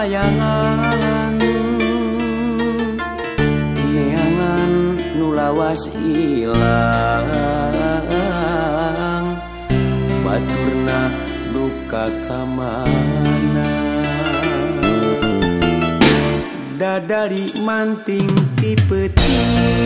layangan neangan nulawas ilang baturna duka kamana. Dadari manting ti peting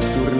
Saturno.